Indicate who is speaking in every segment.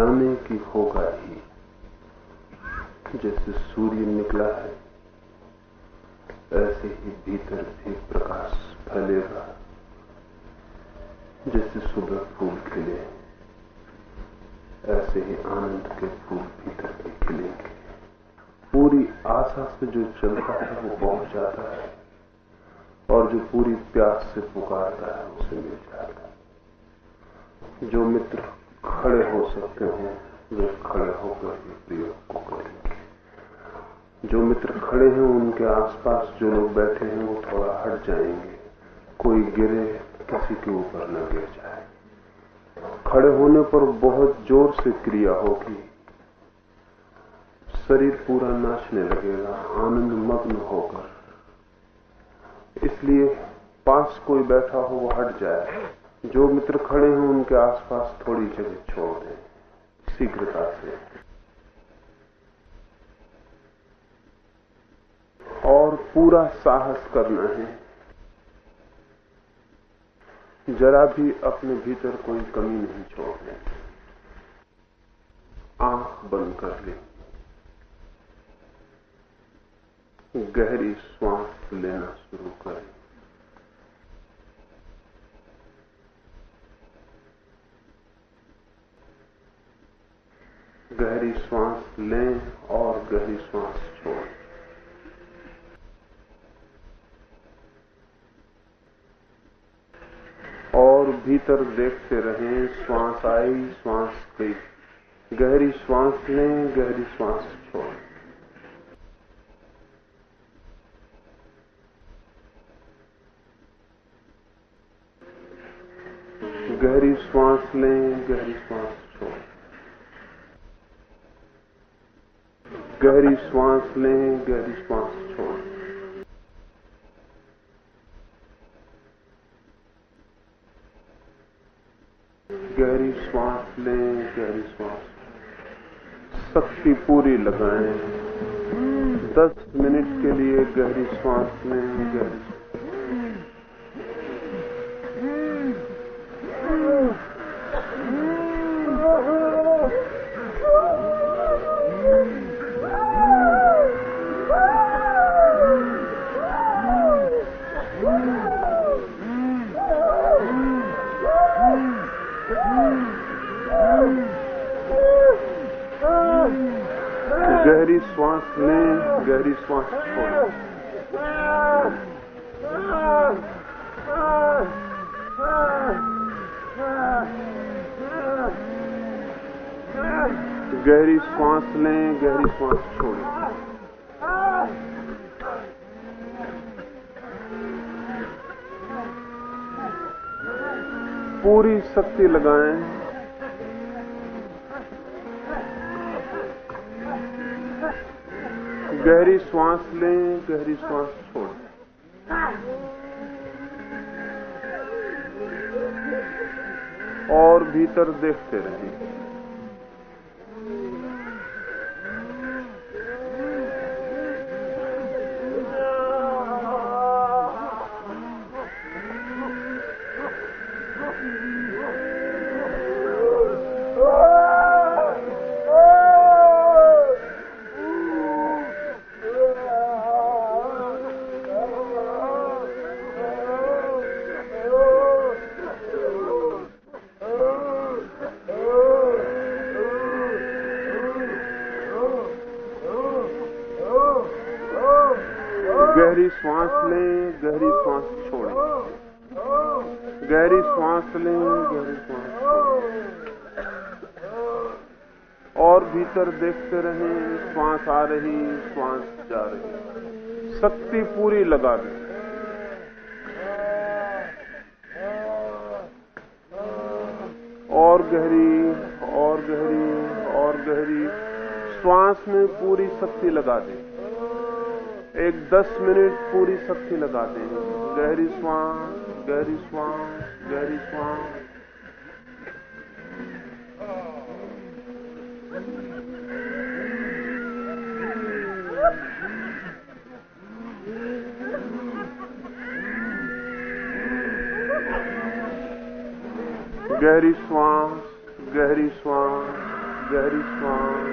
Speaker 1: करें जाने की होगा ही जैसे सूर्य निकला है ऐसे ही भीतर भी प्रकाश फैलेगा जैसे सुबह फूल खिले ऐसे ही आनंद के फूल भीतर भी खिलेंगे पूरी आशा से जो चलता है वो पहुँच जाता है और जो पूरी प्यास से पुकारता है उसे मिल जाता है जो मित्र खड़े हो सकते हैं वे खड़े होकर ही प्रयोग को करेंगे जो मित्र खड़े हैं उनके आसपास जो लोग बैठे हैं वो थोड़ा हट जाएँगे। कोई गिरे, किसी के ऊपर न गिर जाए। खड़े होने पर बहुत ज़ोर से क्रिया होगी। शरीर पूरा नाचने लगेगा, आनंद मग्न होकर। इसलिए पास कोई बैठा हो, वो हट जाए। जो मित्र खड़े हैं, उनके आसपास थोड़ी जगह छोड़ दें, शीघ्रता से। और पूरा साहस करना है। जरा भी अपने भीतर कोई कमी नहीं छोड़ने आँख बंद कर ले। गहरी श्वास लेना शुरू करें गहरी श्वास लें और गहरी श्वास छोड़ें और भीतर देखते रहें, श्वास आई, श्वास गई। गहरी श्वास लें, गहरी श्वास छोड़ें। गहरी श्वास लें, गहरी श्वास छोड़ें। गहरी श्वास लें, गहरी श्वास छोड़ें गहरी श्वास लें, गहरी श्वास। शक्ति पूरी लगाएँ। दस मिनट के लिए गहरी श्वास लें, गहरी गहरी श्वास छोड़ें गहरी श्वास लें गहरी श्वास छोड़ें पूरी शक्ति लगाएँ। गहरी श्वास लें गहरी श्वास छोड़ें। और भीतर देखते रहें शक्ति लगा दे। एक दस मिनट पूरी शक्ति लगा दे। गहरी श्वास गहरी श्वास गहरी श्वास। गहरी श्वास गहरी श्वास गहरी श्वास।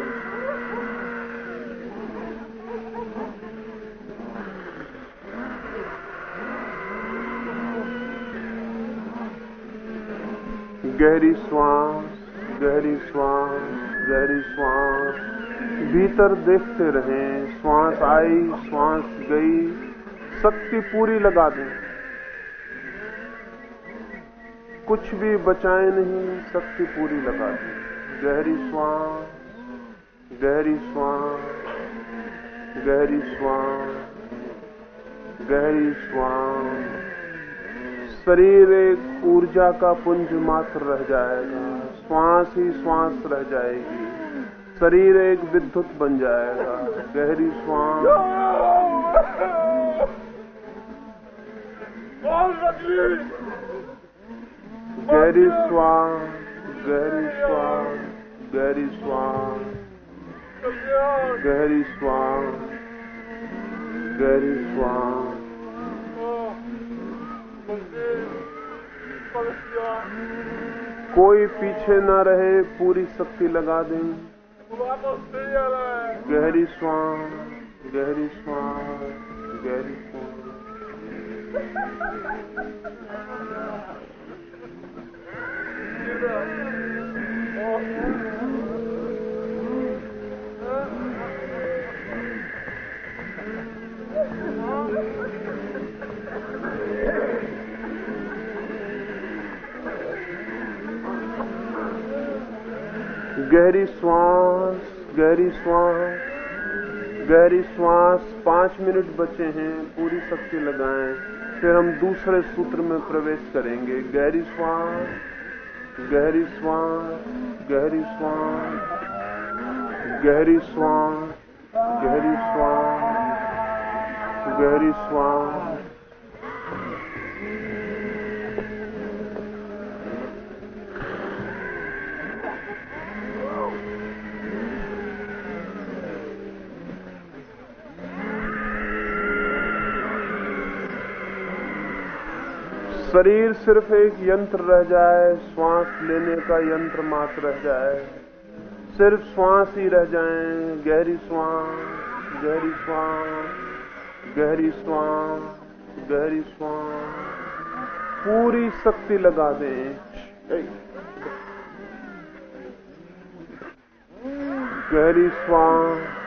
Speaker 1: गहरी श्वास गहरी श्वास गहरी श्वास। भीतर देखते रहें, श्वास आई, श्वास गई, शक्ति पूरी लगा दें। कुछ भी बचाए नहीं, शक्ति पूरी लगा दें। गहरी श्वास गहरी श्वास गहरी श्वास गहरी श्वास। शरीर एक ऊर्जा का पुंज मात्र रह जाएगा। श्वास ही श्वास रह जाएगी। शरीर एक विद्युत बन जाएगा। गहरी श्वास। गहरी श्वास गहरी श्वास गहरी श्वास गहरी श्वास गहरी श्वास। कोई पीछे न रहे पूरी शक्ति लगा दें। गहरी श्वास गहरी श्वास गहरी श्वास गहरी श्वास गहरी श्वास गहरी श्वास, पाँच मिनट बचे हैं, पूरी शक्ति लगाएँ, फिर हम दूसरे सूत्र में प्रवेश करेंगे। गहरी श्वास गहरी श्वास गहरी श्वास गहरी श्वास गहरी श्वास गहरी श्वास। शरीर सिर्फ़ एक यंत्र रह जाए, श्वास लेने का यंत्र मात्र रह जाए। सिर्फ़ श्वास ही रह जाए, गहरी श्वास गहरी श्वास गहरी श्वास गहरी श्वास। पूरी शक्ति लगा दें। गहरी श्वास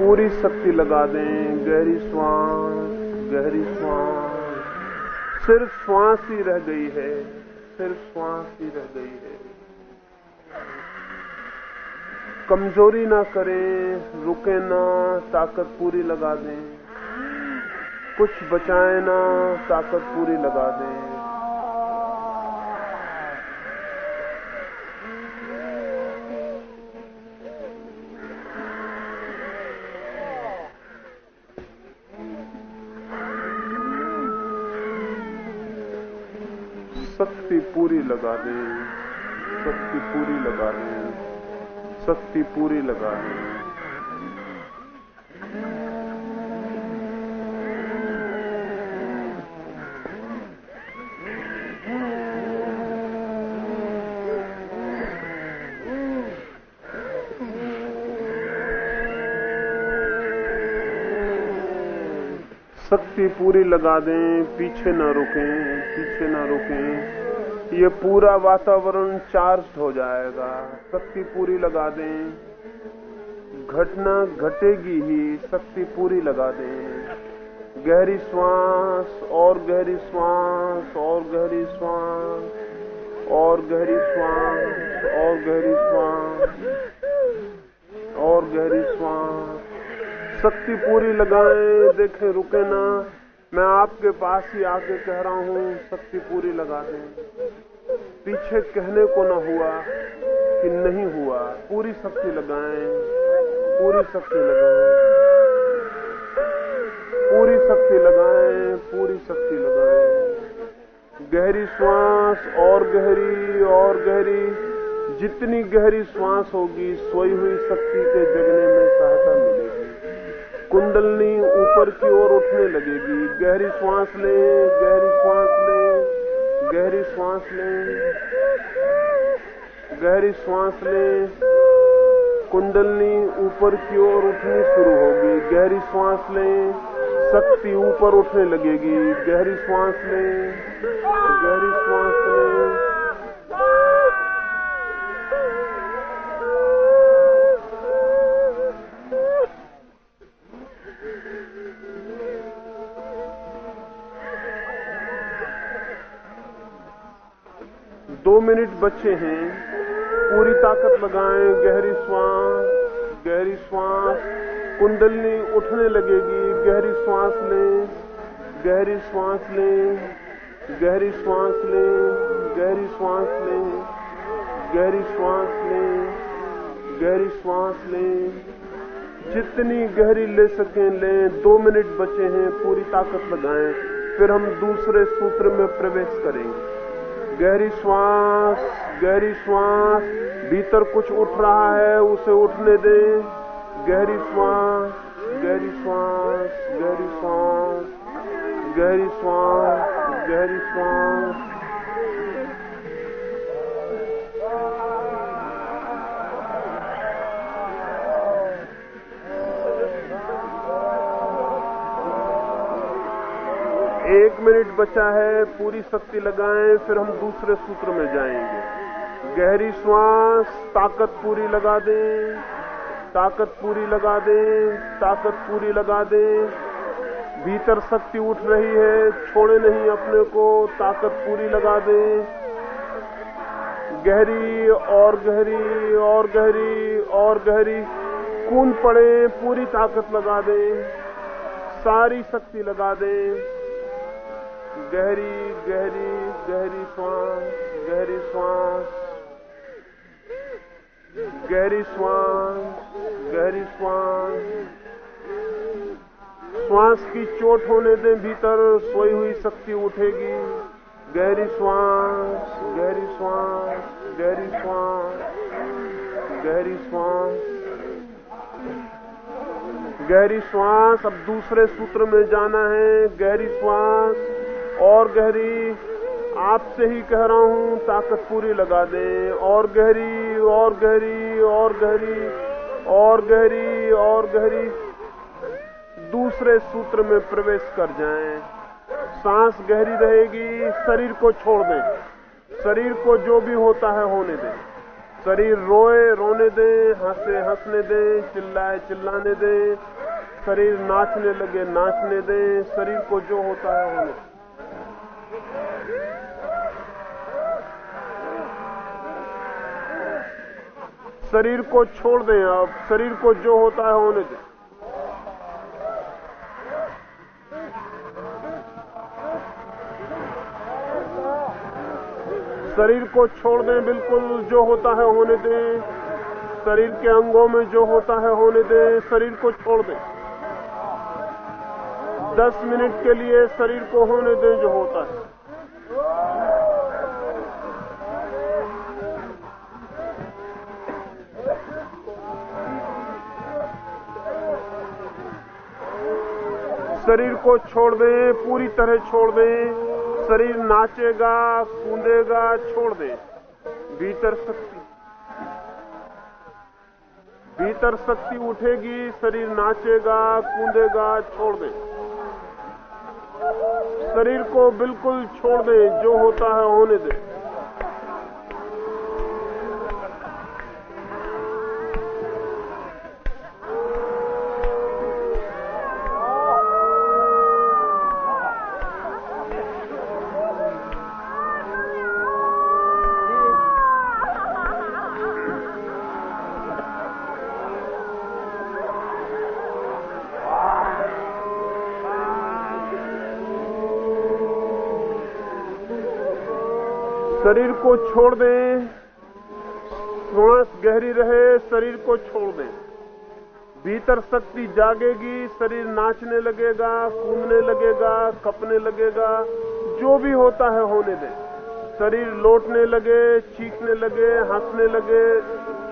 Speaker 1: पूरी शक्ति लगा दें। गहरी श्वास गहरी श्वास। सिर्फ़ श्वास ही रह गई है। सिर्फ़ श्वास ही रह गई है। कमज़ोरी ना करें, रुके ना, ताकत पूरी लगा दें। कुछ बचाए ना, ताकत पूरी लगा दें शक्ति पूरी लगा दें। शक्ति पूरी लगा दें। शक्ति पूरी लगा दें। शक्ति पूरी लगा दें। पीछे ना रुकें, पीछे ना रुकें। ये पूरा वातावरण चार्ज हो जाएगा। शक्ति पूरी लगा दें। घटना घटेगी ही, शक्ति पूरी लगा दें। गहरी श्वास, और गहरी श्वास, और गहरी श्वास, और गहरी श्वास, और गहरी श्वास, और गहरी श्वास। शक्ति पूरी लगाएँ। देखें, रुके ना। मैं आपके पास ही आके कह रहा हूँ, शक्ति पूरी लगा दें। पीछे कहने को ना हुआ कि नहीं हुआ। पूरी शक्ति लगाएँ, पूरी शक्ति लगाएँ। पूरी शक्ति लगाएँ, पूरी शक्ति लगाएँ। गहरी श्वास और गहरी और गहरी। जितनी गहरी श्वास होगी, सोई हुई शक्ति के जगने में सहायता मिलेगी। कुंडलनी ऊपर की ओर उठने लगेगी। गहरी श्वास लें, गहरी श्वास लें। गहरी श्वास लें। गहरी श्वास लें। कुंडलनी ऊपर की ओर उठनी शुरू होगी। गहरी श्वास लें। शक्ति ऊपर उठने लगेगी। गहरी श्वास लें। गहरी श्वास लें। दो मिनट बचे हैं। पूरी ताकत लगाएँ, गहरी श्वास गहरी श्वास। कुंडलनी उठने लगेगी। गहरी श्वास लें, गहरी श्वास लें, गहरी श्वास लें, गहरी श्वास लें, गहरी श्वास लें, गहरी श्वास लें। जितनी गहरी ले सकें, लें। दो मिनट बचे हैं, पूरी ताकत लगाएँ। फिर हम दूसरे सूत्र में प्रवेश करेंगे। गहरी श्वास गहरी श्वास, भीतर कुछ उठ रहा है, उसे उठने दे। गहरी श्वास गहरी श्वास गहरी श्वास गहरी श्वास गहरी श्वास। एक मिनट बचा है, पूरी शक्ति लगाएँ, फिर हम दूसरे सूत्र में जाएँगे। गहरी श्वास, ताकत पूरी लगा दें, ताकत पूरी लगा दें, ताकत पूरी लगा दें। भीतर शक्ति उठ रही है, छोड़े नहीं अपने को, ताकत पूरी लगा दें। गहरी, और गहरी और गहरी और गहरी कून पड़े, पूरी ताकत लगा दें। सारी शक्ति लगा दें। गहरी गहरी गहरी श्वास गहरी श्वास। गहरी श्वास गहरी श्वास। श्वास की चोट होने दें भीतर सोई हुई शक्ति उठेगी। गहरी श्वास गहरी श्वास गहरी श्वास गहरी श्वास। गहरी श्वास अब दूसरे सूत्र में जाना है। गहरी श्वास और गहरी आपसे ही कह रहा हूँ, ताकत पूरी लगा दें। और गहरी और गहरी और गहरी और गहरी और गहरी। दूसरे सूत्र में प्रवेश कर जाएँ। सांस गहरी रहेगी, शरीर को छोड़ दें। शरीर को जो भी होता है होने दें। शरीर रोए, रोने दें, हंसे, हंसने दें, चिल्लाए, चिल्लाने दें। शरीर नाचने लगे, नाचने दें। शरीर को जो होता है होने दें। शरीर को छोड़ दें आप। शरीर को जो होता है होने दें। शरीर को छोड़ दें, बिल्कुल जो होता है होने दें। शरीर के अंगों में जो होता है होने दें, शरीर को छोड़ दें। दस मिनट के लिए शरीर को होने दें जो होता है। शरीर को छोड़ दें, पूरी तरह छोड़ दें। शरीर नाचेगा, कूदेगा, छोड़ दें। भीतर शक्ति। भीतर शक्ति उठेगी, शरीर नाचेगा, कूदेगा, छोड़ दें। शरीर को बिल्कुल छोड़ दें, जो होता है होने दें। शरीर को छोड़ दें। श्वास गहरी रहे, शरीर को छोड़ दें। भीतर शक्ति जागेगी, शरीर नाचने लगेगा, कूदने लगेगा, कपने लगेगा, जो भी होता है होने दें। शरीर लौटने लगे, चीखने लगे, हंसने लगे,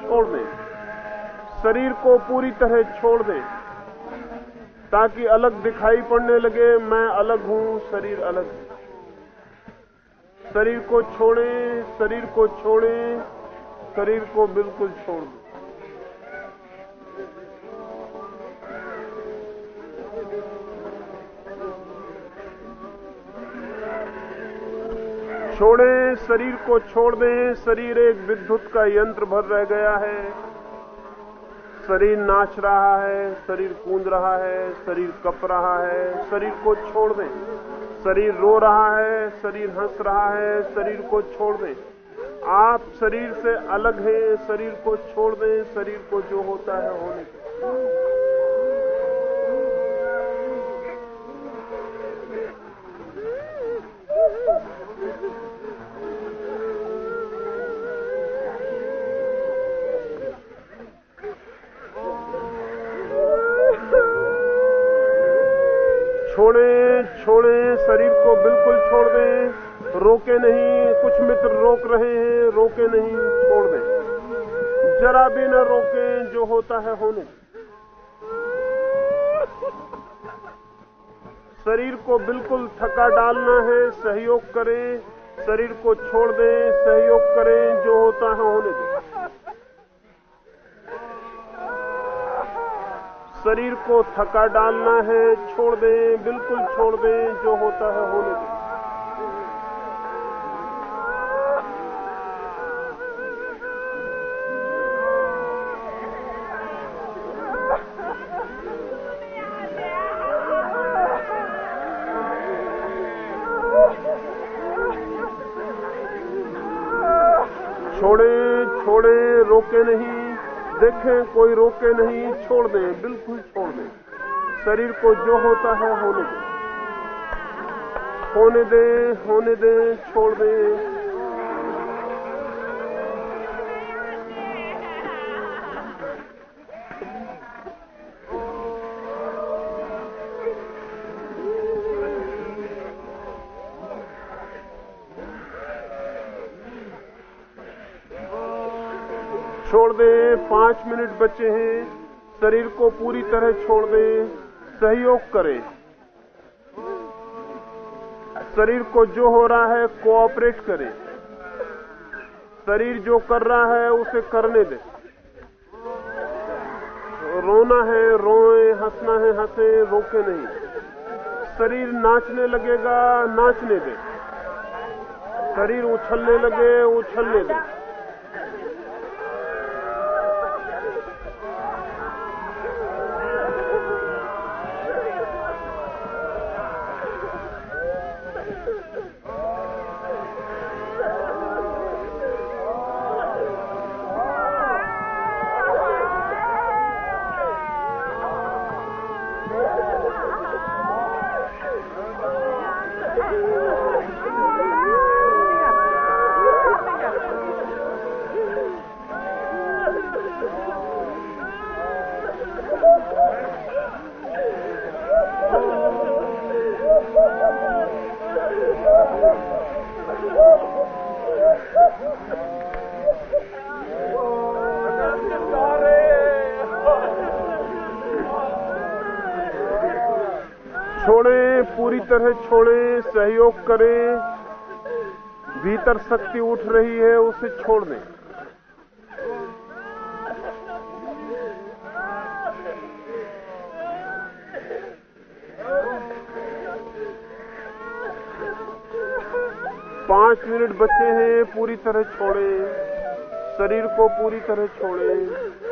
Speaker 1: छोड़ दें। शरीर को पूरी तरह छोड़ दें, ताकि अलग दिखाई पड़ने लगे, मैं अलग हूँ, शरीर अलग है। शरीर को छोड़ें, शरीर को छोड़ें, शरीर को बिल्कुल छोड़ दें। छोड़ें, शरीर को छोड़ दें, शरीर एक विद्युत का यंत्र भर रह गया है। शरीर नाच रहा है, शरीर कूद रहा है, शरीर कप रहा है, शरीर को छोड़ दें। शरीर रो रहा है, शरीर हंस रहा है, शरीर को छोड़ दें। आप शरीर से अलग हैं, शरीर को छोड़ दें, शरीर को जो होता है होने दें। है होने। शरीर को बिल्कुल थका डालना है, सहयोग करें, शरीर को छोड़ दें, सहयोग करें, जो होता है होने दें। शरीर को थका डालना है, छोड़ दें, बिल्कुल छोड़ दें, जो होता है होने दें। छोड़े छोड़े, रोके नहीं। देखें, कोई रोके नहीं, छोड़ दें, बिल्कुल छोड़ दें। शरीर को जो होता है, होने दें। होने दें होने दें, छोड़ दें छोड़ दें पाँच मिनट बचे हैं। शरीर को पूरी तरह छोड़ दें। सहयोग करें। शरीर को जो हो रहा है कोऑपरेट करें। शरीर जो कर रहा है, उसे करने दें। रोना है, रोए, हंसना है, हंसे, रोके नहीं। शरीर नाचने लगेगा, नाचने दें। शरीर उछलने लगे, उछलने दें। तरह छोड़ें, सहयोग करें। भीतर शक्ति उठ रही है, उसे छोड़ दें। पाँच मिनट बचे हैं, पूरी तरह छोड़ें। शरीर को पूरी तरह छोड़ें।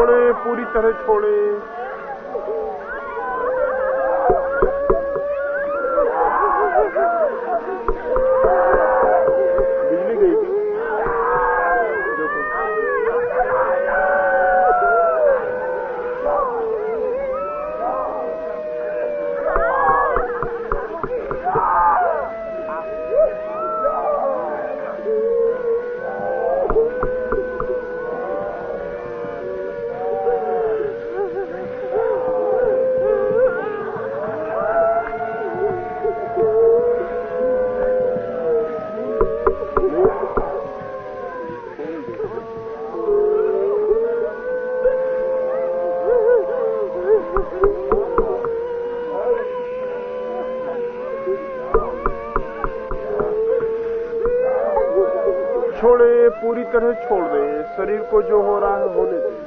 Speaker 1: छोड़े पूरी तरह छोड़े। पूरी तरह छोड़ दें शरीर को जो हो रहा है होने दें।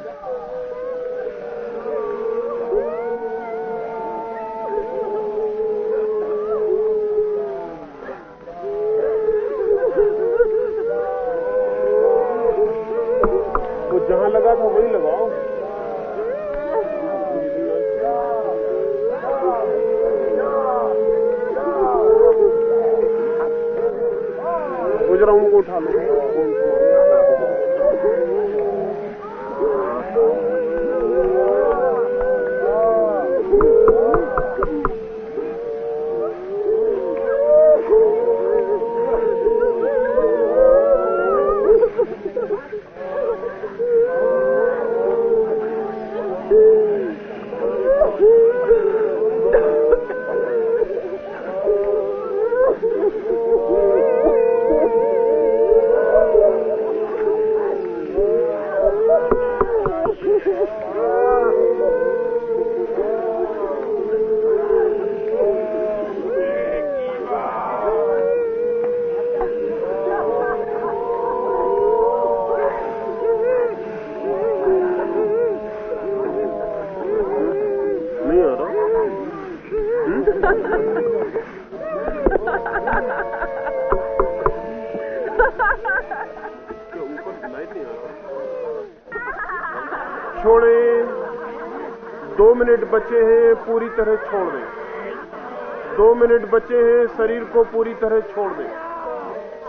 Speaker 1: मिनट बचे हैं, शरीर को पूरी तरह छोड़ दें।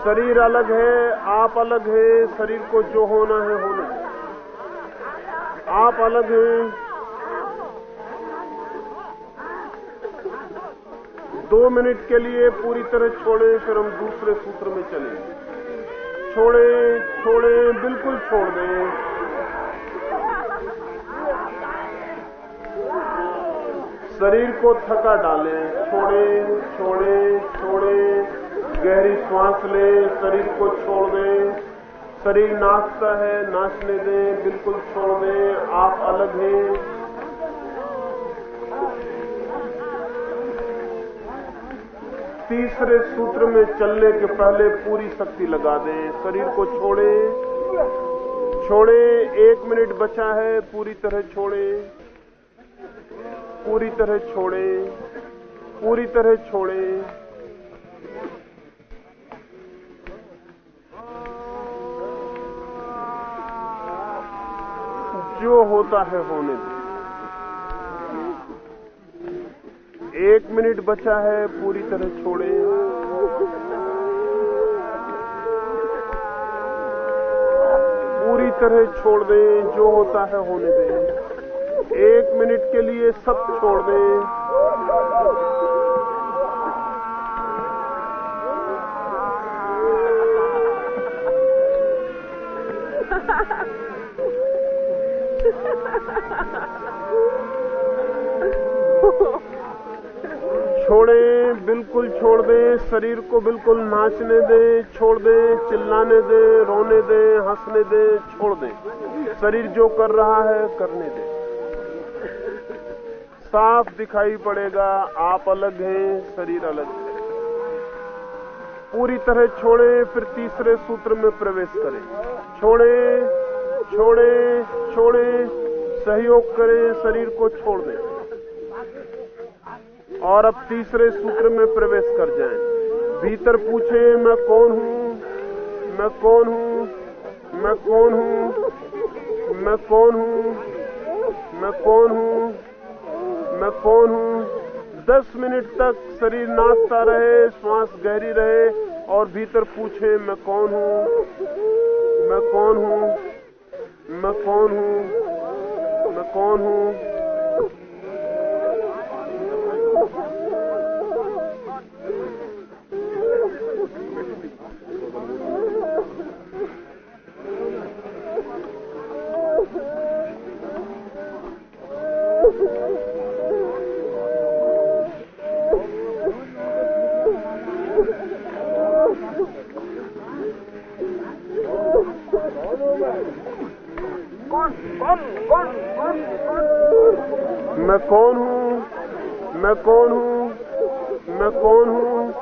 Speaker 1: शरीर अलग है, आप अलग है, शरीर को जो होना है होना है। आप अलग हैं। दो मिनट के लिए पूरी तरह छोड़े, फिर हम दूसरे सूत्र में चले। छोड़े छोड़े, बिल्कुल छोड़ दें। शरीर को थका डालें। छोड़े छोड़े छोड़े। गहरी श्वास लें, शरीर को छोड़ दें। शरीर नाचता है, नाचने दें, बिल्कुल छोड़ दें। आप अलग हैं। तीसरे सूत्र में चलने के पहले पूरी शक्ति लगा दें, शरीर को छोड़े। छोड़े, एक मिनट बचा है, पूरी तरह छोड़े। पूरी तरह छोड़े, पूरी तरह छोड़े। जो होता है होने दे। एक मिनट बचा है, पूरी तरह छोड़े। पूरी तरह छोड़ दें, जो होता है होने दें। एक मिनट के लिए सब छोड़ दें। छोड़ें, बिल्कुल छोड़ दें। शरीर को बिल्कुल नाचने दें, छोड़ दें, चिल्लाने दें, रोने दें, हंसने दें, छोड़ दें। शरीर जो कर रहा है, करने दें। साफ़ दिखाई पड़ेगा, आप अलग हैं, शरीर अलग है। पूरी तरह छोड़े, फिर तीसरे सूत्र में प्रवेश करें। छोड़े छोड़े छोड़े, सहयोग करें, शरीर को छोड़ दें। और अब तीसरे सूत्र में प्रवेश कर जाएँ। भीतर पूछे, मैं कौन हूँ? मैं कौन हूँ? मैं कौन हूँ? मैं कौन हूँ? मैं कौन हूँ? मैं कौन हूँ? दस मिनट तक शरीर नाचता रहे, श्वास गहरी रहे और भीतर पूछे, मैं कौन हूँ? मैं कौन हूँ? मैं कौन हूँ? मैं कौन हूँ? मैं कौन हूँ? मैं कौन हूँ? मैं कौन हूँ?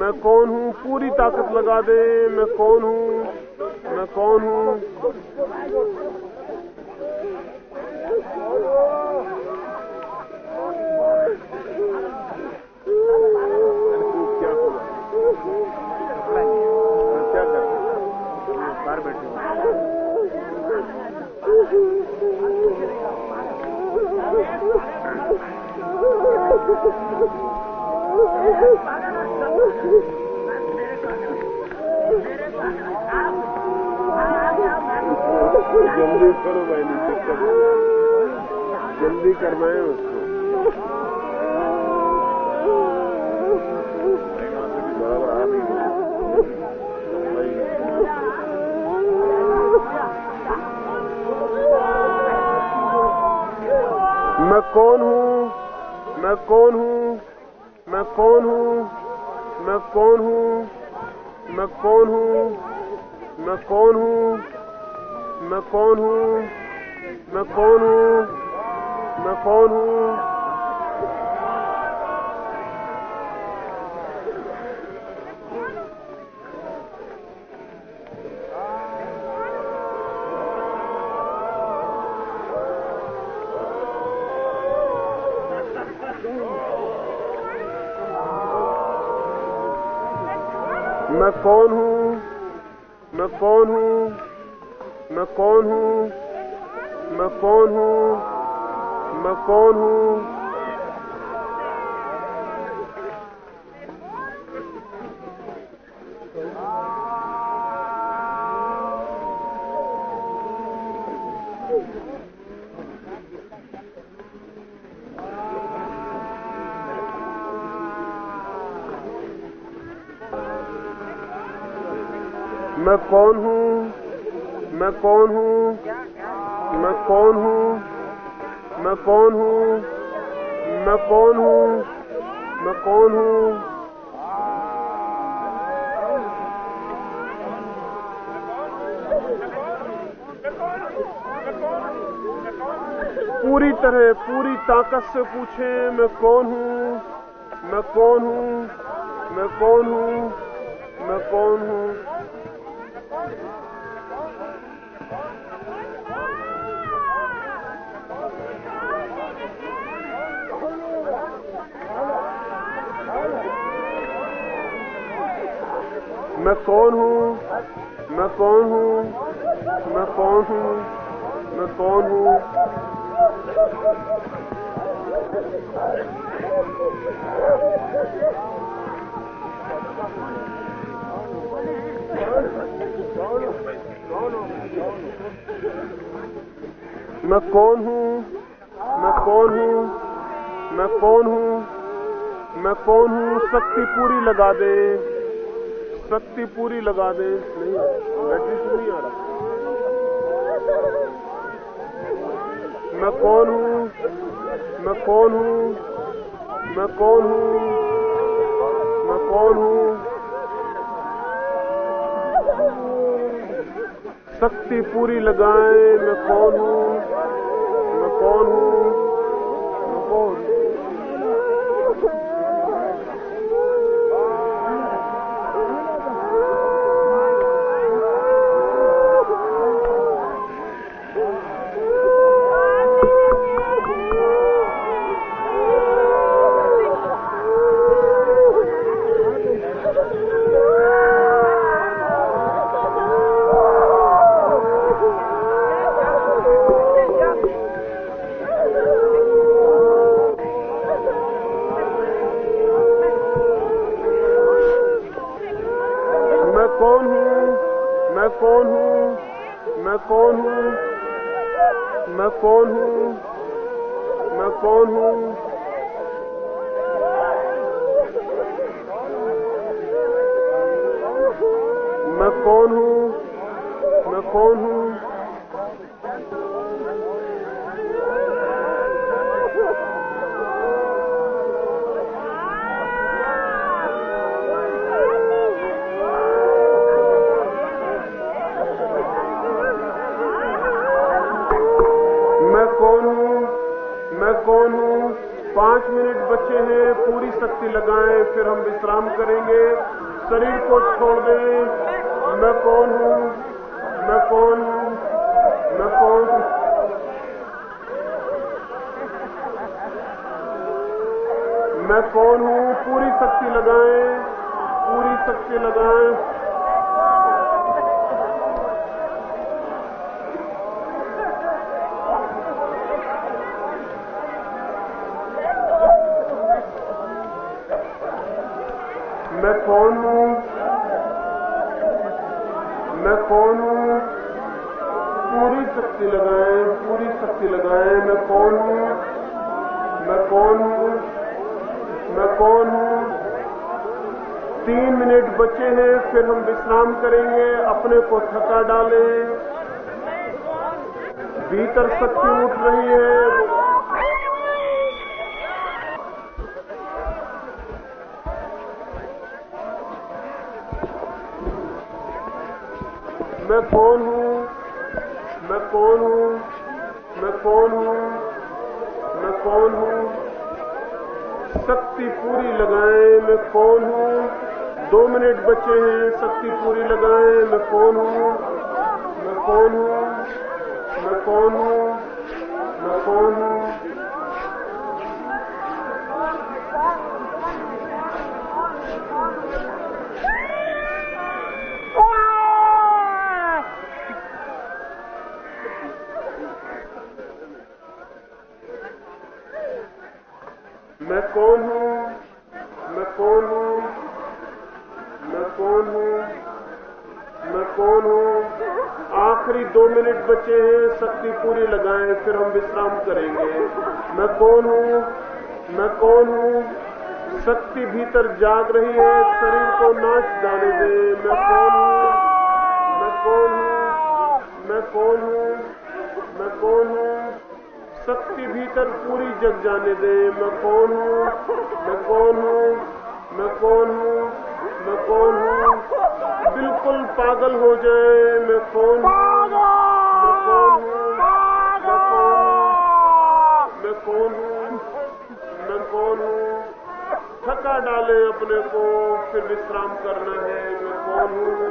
Speaker 1: मैं कौन हूँ? पूरी ताकत लगा दे। मैं कौन हूँ? मैं कौन हूँ? क्या करते बैठे जल्दी करो भाई नीचे करो। जल्दी करवाए उसको। बराबर आ भी मैं कौन हूँ? मैं कौन हूँ? मैं कौन हूँ? मैं कौन हूँ? मैं कौन हूँ? मैं कौन हूँ? मैं कौन हूँ? मैं कौन हूँ? मैं कौन हूँ? कौन मैं कौन हूँ मैं कौन हूँ मैं कौन हूँ मैं कौन हूँ मैं कौन हूँ मैं कौन हूँ पूरी तरह पूरी ताकत से पूछे मैं कौन हूँ मैं कौन हूँ मैं कौन हूँ मैं कौन हूँ मैं कौन हूँ? मैं कौन हूँ? मैं कौन हूँ? मैं कौन हूँ? मैं कौन हूँ? मैं कौन हूँ? मैं कौन हूँ? मैं कौन हूँ? शक्ति पूरी लगा दे। शक्ति पूरी लगा दे। नहीं से नहीं आ रहा। मैं कौन हूँ? मैं कौन हूँ? मैं कौन हूँ? मैं कौन हूँ? शक्ति पूरी लगाए, मैं कौन हूँ? हूँ मैं कौन हूँ? पूरी शक्ति लगाए, पूरी शक्ति लगाए, मैं कौन हूँ? मैं कौन हूँ? मैं कौन हूँ? तीन मिनट बचे हैं, फिर हम विश्राम करेंगे, अपने को थका डालें। भीतर शक्ति उठ रही है मैं कौन हूँ? मैं कौन हूँ? मैं कौन हूँ? मैं कौन हूँ? शक्ति पूरी लगाएँ, मैं कौन हूँ? दो मिनट बचे हैं, शक्ति पूरी लगाएँ, मैं कौन हूँ? मैं कौन हूँ? मैं कौन हूँ? फिर हम विश्राम करेंगे मैं कौन हूँ मैं कौन हूँ शक्ति भीतर जाग रही है शरीर को नाच जाने दे मैं कौन हूँ मैं कौन हूँ मैं कौन हूँ मैं कौन हूँ शक्ति भीतर पूरी जग जाने दे मैं कौन हूँ मैं कौन हूँ मैं कौन हूँ मैं कौन हूँ बिल्कुल पागल हो जाए मैं कौन हूँ मैं कौन हूँ मैं कौन हूँ मैं कौन हूँ थका डाले अपने को, फिर विश्राम करना है। मैं कौन हूँ?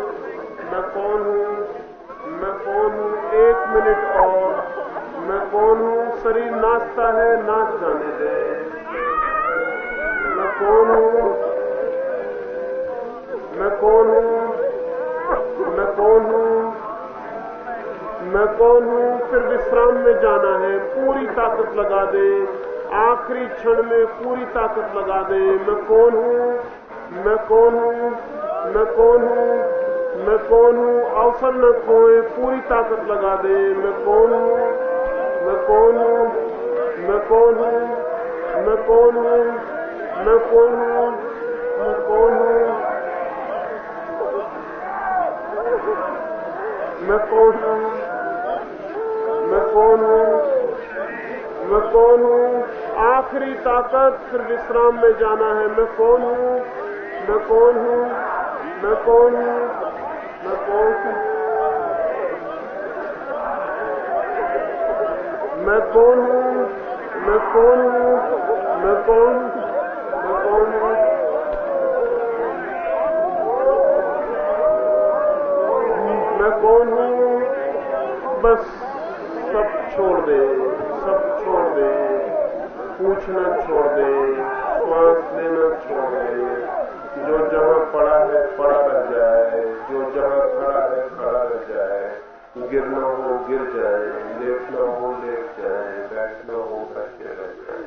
Speaker 1: मैं कौन हूँ? मैं कौन हूँ? एक मिनट और। मैं कौन हूँ? शरीर नाचता है, नाच जाने दे। मैं कौन हूँ? मैं कौन हूँ? मैं कौन हूँ? मैं कौन हूँ? फिर विश्राम में जाना है। पूरी ताकत लगा दे। आखिरी क्षण में पूरी ताकत लगा दे मैं कौन हूँ मैं कौन हूँ मैं कौन हूँ मैं कौन हूँ अवसर न खोए पूरी ताकत लगा दे मैं कौन हूँ मैं कौन हूँ मैं कौन हूँ मैं कौन हूँ मैं कौन हूँ मैं कौन हूँ मैं कौन हूँ मैं कौन हूँ मैं कौन हूँ आखिरी ताकत फिर विश्राम में जाना है। मैं कौन हूँ? मैं कौन हूँ? मैं कौन हूँ? मैं कौन हूँ? मैं कौन हूँ? मैं कौन हूँ? मैं कौन मैं कौन हूँ? मैं कौन हूँ? बस सब छोड़ दे। पूछना छोड़ दे श्वास लेना छोड़ दे जो जहाँ पड़ा है, पड़ा रह जाए। जो जहाँ खड़ा है, खड़ा रह जाए। गिरना हो, गिर जाए, लेटना हो, लेट जाए, बैठना हो, बैठे रह जाए।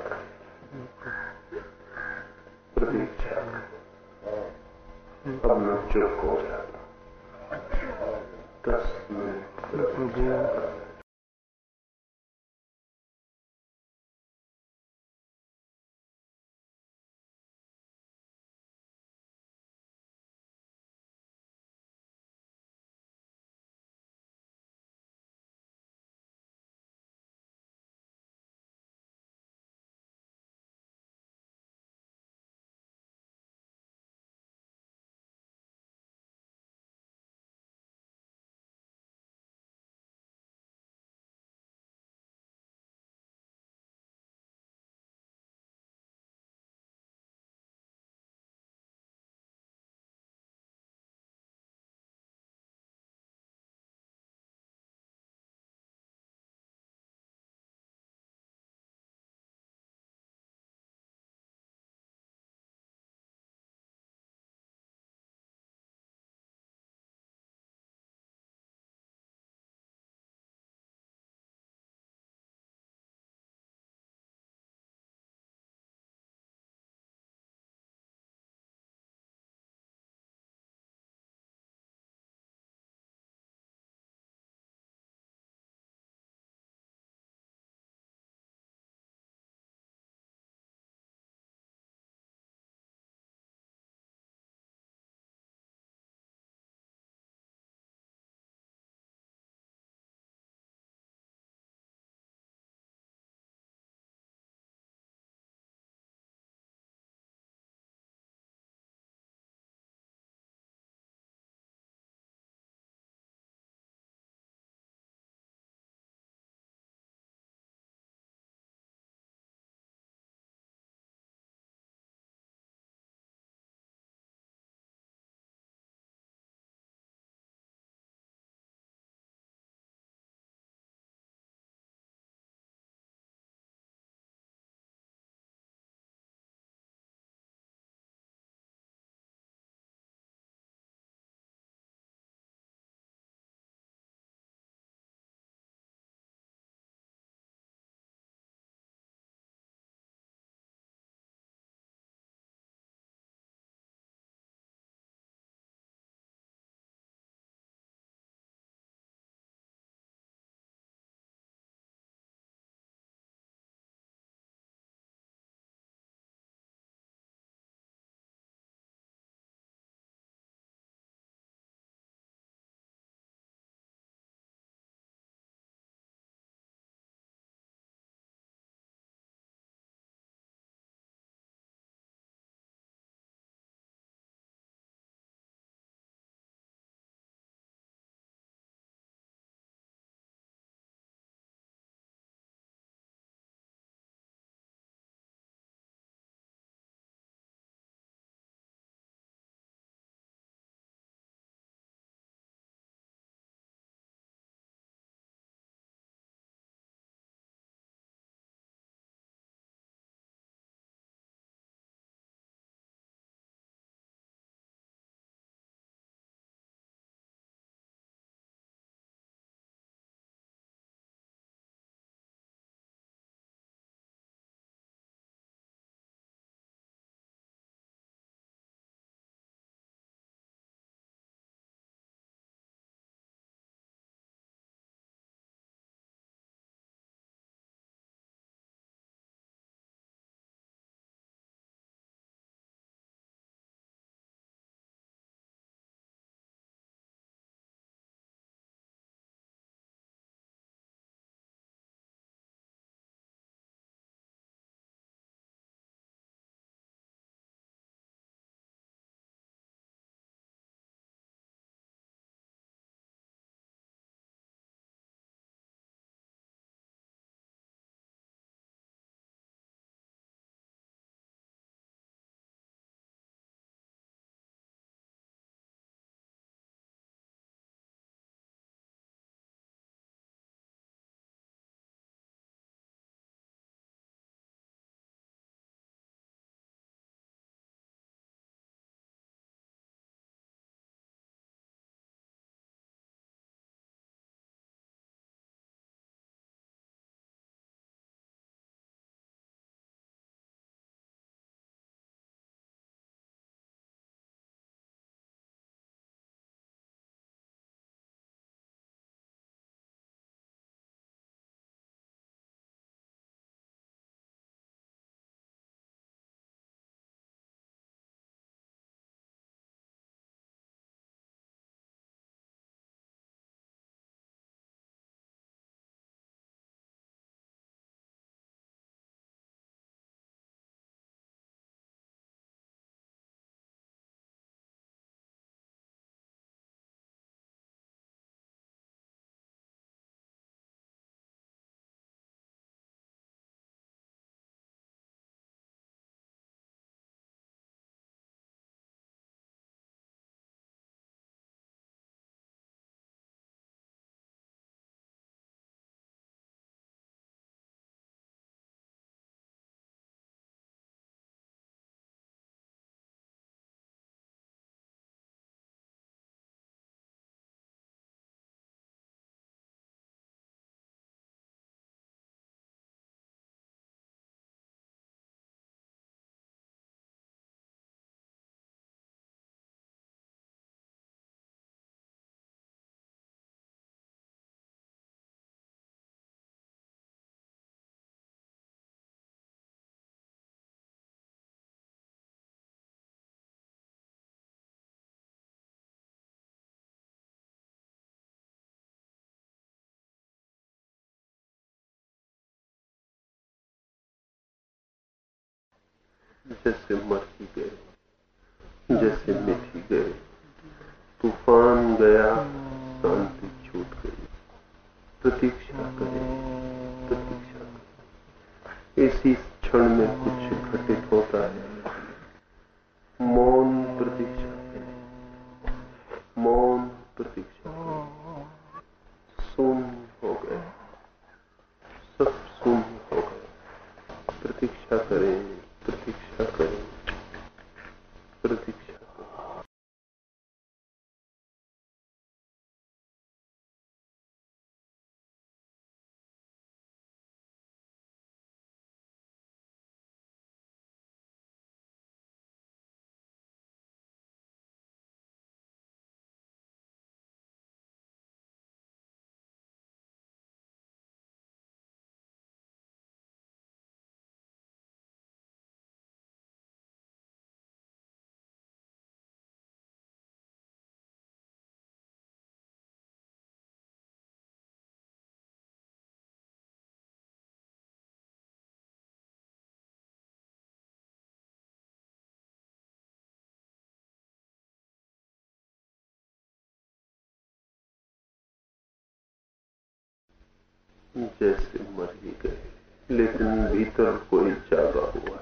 Speaker 1: प्रतीक्षा करें अब चुप हो जाता दस मिनट करें जैसे मरती गए जैसे मिठी गए तूफ़ान गया, शांति छूट गई। प्रतीक्षा करें प्रतीक्षा करें। इसी क्षण में कुछ घटित होता है। मौन प्रतीक्षा करें। मौन प्रतीक्षा करें। सुन हो गए। सब सुन हो गए। प्रतीक्षा करें। Grazie. जैसे मर ही गए लेकिन भीतर कोई जागा हुआ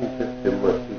Speaker 1: muchas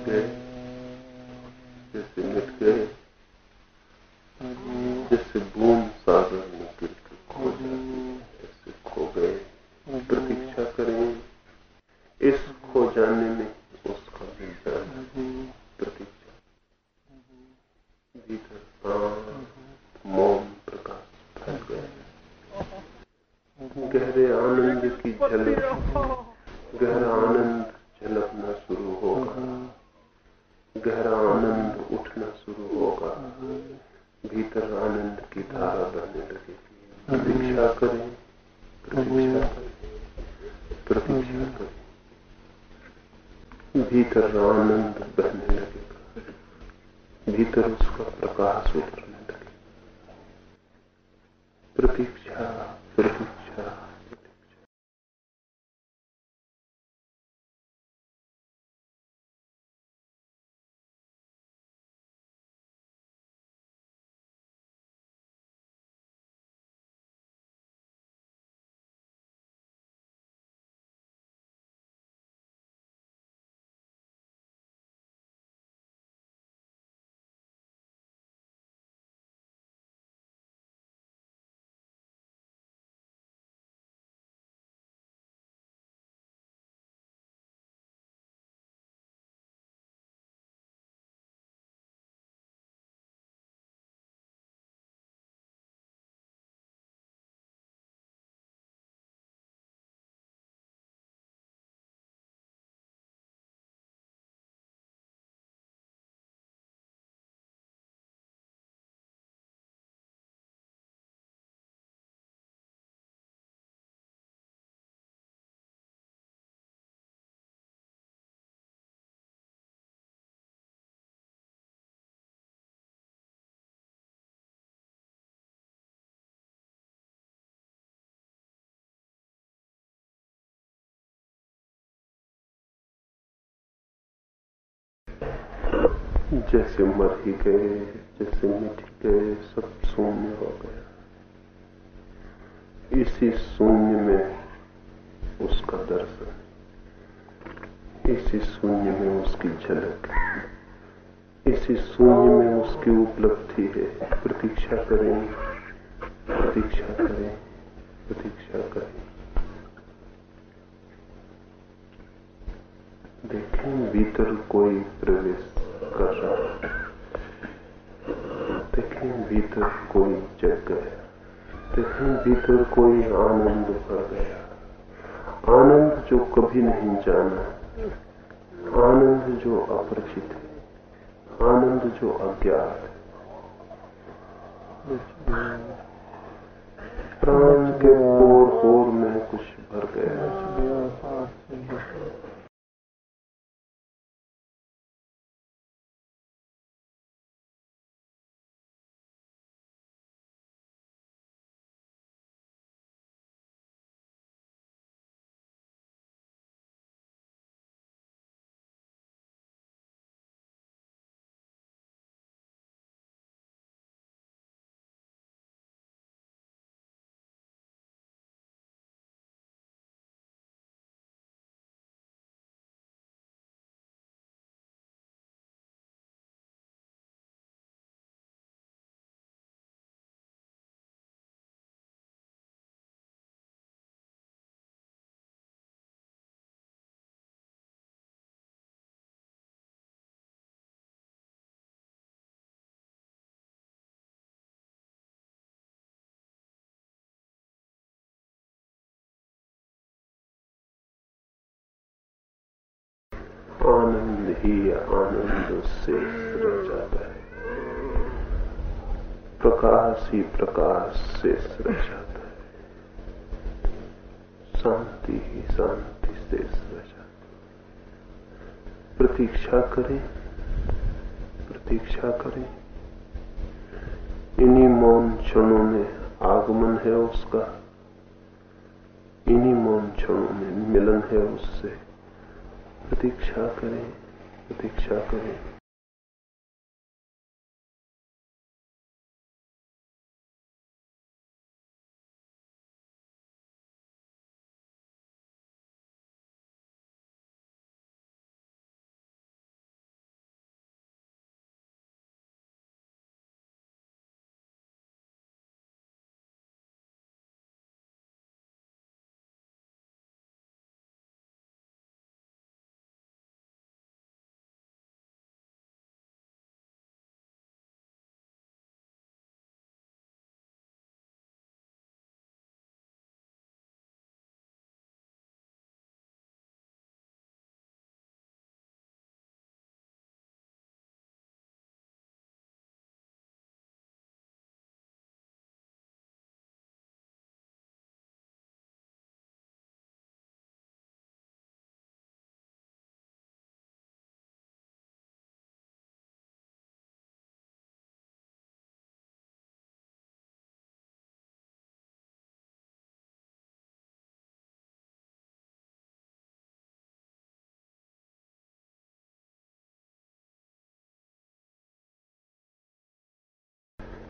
Speaker 1: जैसे मर ही गए, जैसे मिट गए, सब शून्य हो गया। इसी शून्य में उसका दर्शन, इसी शून्य में उसकी झलक, इसी शून्य में उसकी उपलब्धि है। प्रतीक्षा करें प्रतीक्षा करें प्रतीक्षा करें। देखें, भीतर कोई प्रवेश कर देखें भीतर कोई जग गया। देखें भीतर कोई आनंद भर गया। आनंद जो कभी नहीं जाना, आनंद जो अपरिचित है, आनंद जो अज्ञात है। प्राण के पोर पोर में कुछ भर गया। आनंद ही आनंद से रह जाता है। प्रकाश ही प्रकाश से रह जाता है शांति ही शांति से रह जाता है। प्रतीक्षा करें प्रतीक्षा करें, इन्हीं मौन क्षणों में आगमन है उसका, इन्हीं मौन क्षणों में मिलन है उससे। प्रतीक्षा करें प्रतीक्षा करें।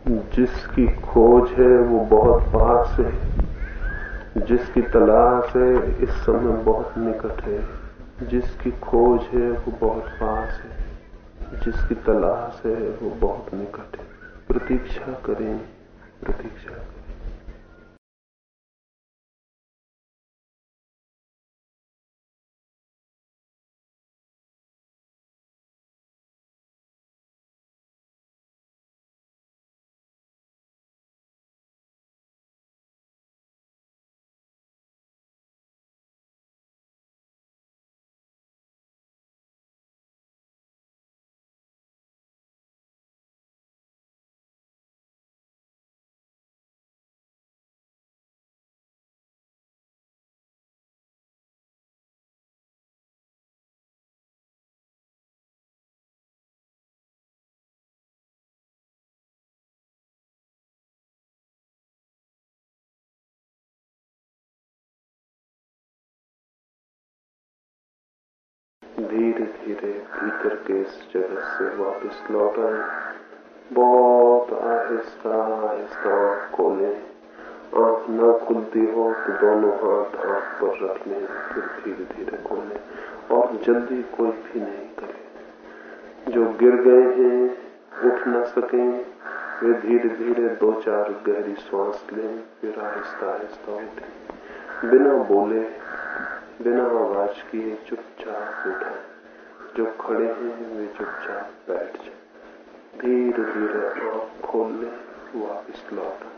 Speaker 1: जिसकी खोज है वो बहुत पास है। जिसकी तलाश है इस समय बहुत निकट है। जिसकी खोज है वो बहुत पास है। जिसकी तलाश है वो बहुत निकट है। प्रतीक्षा करें प्रतीक्षा करें। धीरे धीरे भीतर के इस जगत से वापस लौट आए। बहुत आहिस्ता आहिस्ता खोले आँख न खुलती हो तो दोनों हाथ आँख पर रख लें फिर धीरे धीरे खोलें और जल्दी कोई भी नहीं करे। जो गिर गए हैं, उठ न सके, वे धीरे धीरे दो चार गहरी श्वास लें, फिर आहिस्ता आहिस्ता उठे। बिना बोले बिना आवाज़ किए चुपचाप उठाए जो खड़े हैं, वे चुपचाप बैठ जाए। धीरे धीरे खोल ले, वापिस लौट